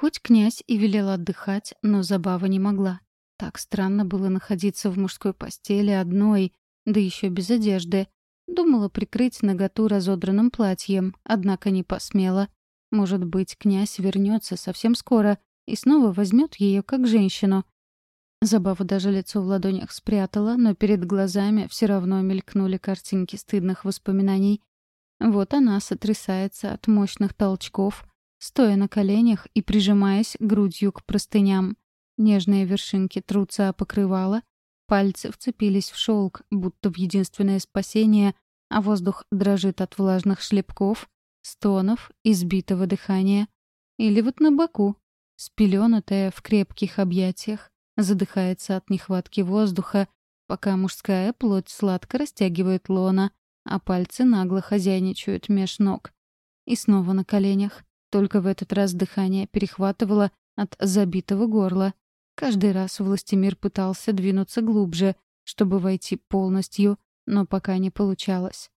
Хоть князь и велел отдыхать, но забава не могла. Так странно было находиться в мужской постели одной, да еще без одежды. Думала прикрыть наготу разодранным платьем, однако не посмела. Может быть, князь вернется совсем скоро и снова возьмет ее как женщину. Забава даже лицо в ладонях спрятала, но перед глазами все равно мелькнули картинки стыдных воспоминаний. Вот она сотрясается от мощных толчков, стоя на коленях и прижимаясь грудью к простыням. Нежные вершинки трутся о покрывало, пальцы вцепились в шелк, будто в единственное спасение, а воздух дрожит от влажных шлепков, стонов, избитого дыхания. Или вот на боку, спеленатая в крепких объятиях, задыхается от нехватки воздуха, пока мужская плоть сладко растягивает лона, а пальцы нагло хозяйничают меж ног. И снова на коленях. Только в этот раз дыхание перехватывало от забитого горла. Каждый раз Властимир пытался двинуться глубже, чтобы войти полностью, но пока не получалось.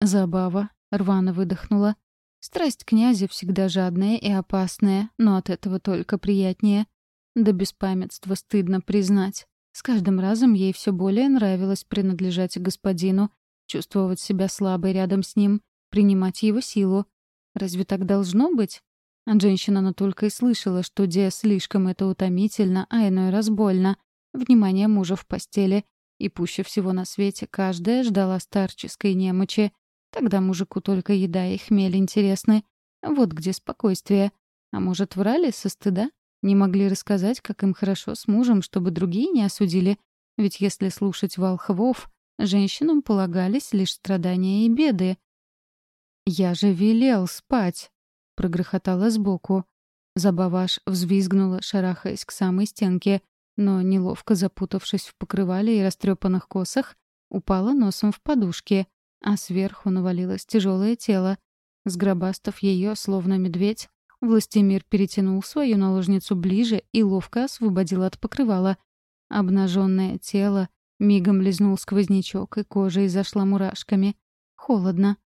Забава рвано выдохнула. Страсть князя всегда жадная и опасная, но от этого только приятнее. До беспамятства стыдно признать. С каждым разом ей все более нравилось принадлежать господину, чувствовать себя слабой рядом с ним, принимать его силу. Разве так должно быть? От женщин она только и слышала, что Де слишком это утомительно, а иной раз больно. Внимание мужа в постели. И пуще всего на свете каждая ждала старческой немочи. Тогда мужику только еда и хмель интересны. Вот где спокойствие. А может, врали со стыда? Не могли рассказать, как им хорошо с мужем, чтобы другие не осудили. Ведь если слушать волхвов, женщинам полагались лишь страдания и беды. «Я же велел спать!» — прогрохотала сбоку. Забаваш взвизгнула, шарахаясь к самой стенке, но, неловко запутавшись в покрывале и растрепанных косах, упала носом в подушке, а сверху навалилось тяжелое тело. Сгробастав ее, словно медведь, Властимир перетянул свою наложницу ближе и ловко освободил от покрывала. Обнаженное тело мигом лизнул сквознячок, и кожа изошла мурашками. Холодно.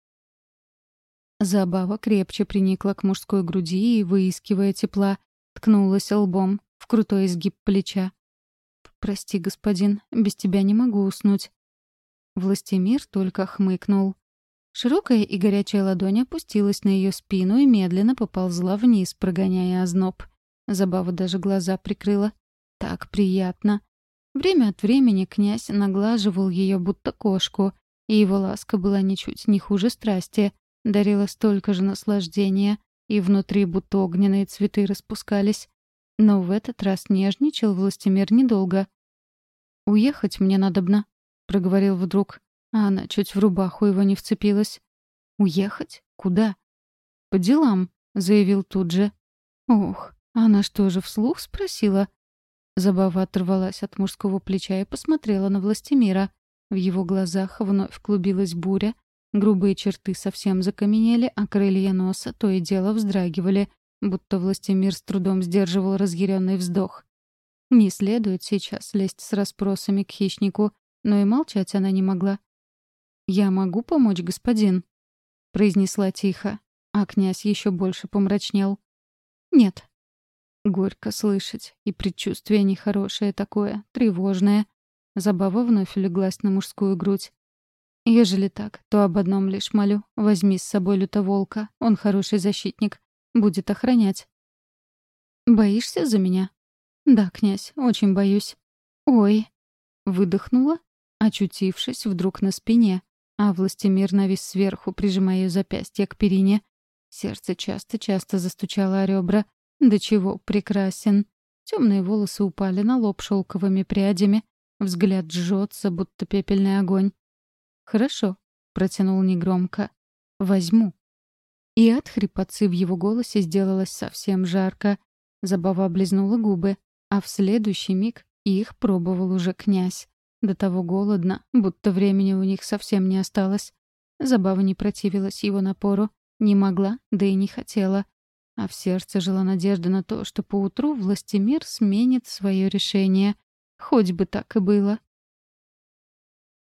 Забава крепче приникла к мужской груди и, выискивая тепла, ткнулась лбом в крутой изгиб плеча. «Прости, господин, без тебя не могу уснуть». Властимир только хмыкнул. Широкая и горячая ладонь опустилась на ее спину и медленно поползла вниз, прогоняя озноб. Забава даже глаза прикрыла. Так приятно. Время от времени князь наглаживал ее будто кошку, и его ласка была ничуть не хуже страсти, дарила столько же наслаждения, и внутри будто огненные цветы распускались. Но в этот раз нежничал Властимир недолго. «Уехать мне надобно», — проговорил вдруг а она чуть в рубаху его не вцепилась. «Уехать? Куда?» «По делам», — заявил тут же. «Ох, она что же, вслух спросила?» Забава оторвалась от мужского плеча и посмотрела на Властимира. В его глазах вновь клубилась буря, грубые черты совсем закаменели, а крылья носа то и дело вздрагивали, будто Властимир с трудом сдерживал разъяренный вздох. Не следует сейчас лезть с расспросами к хищнику, но и молчать она не могла. «Я могу помочь, господин?» — произнесла тихо, а князь еще больше помрачнел. «Нет». Горько слышать, и предчувствие нехорошее такое, тревожное. Забава вновь леглась на мужскую грудь. «Ежели так, то об одном лишь молю. Возьми с собой лютоволка, он хороший защитник. Будет охранять». «Боишься за меня?» «Да, князь, очень боюсь». «Ой». Выдохнула, очутившись вдруг на спине, а Властимир навис сверху, прижимая ее запястье к перине. Сердце часто-часто застучало о ребра. До чего прекрасен. Темные волосы упали на лоб шелковыми прядями. Взгляд жжется, будто пепельный огонь. «Хорошо», — протянул негромко. «Возьму». И от хрипотцы в его голосе сделалось совсем жарко. Забава облизнула губы, а в следующий миг их пробовал уже князь. До того голодно, будто времени у них совсем не осталось. Забава не противилась его напору, не могла, да и не хотела. А в сердце жила надежда на то, что поутру властемир сменит свое решение. Хоть бы так и было.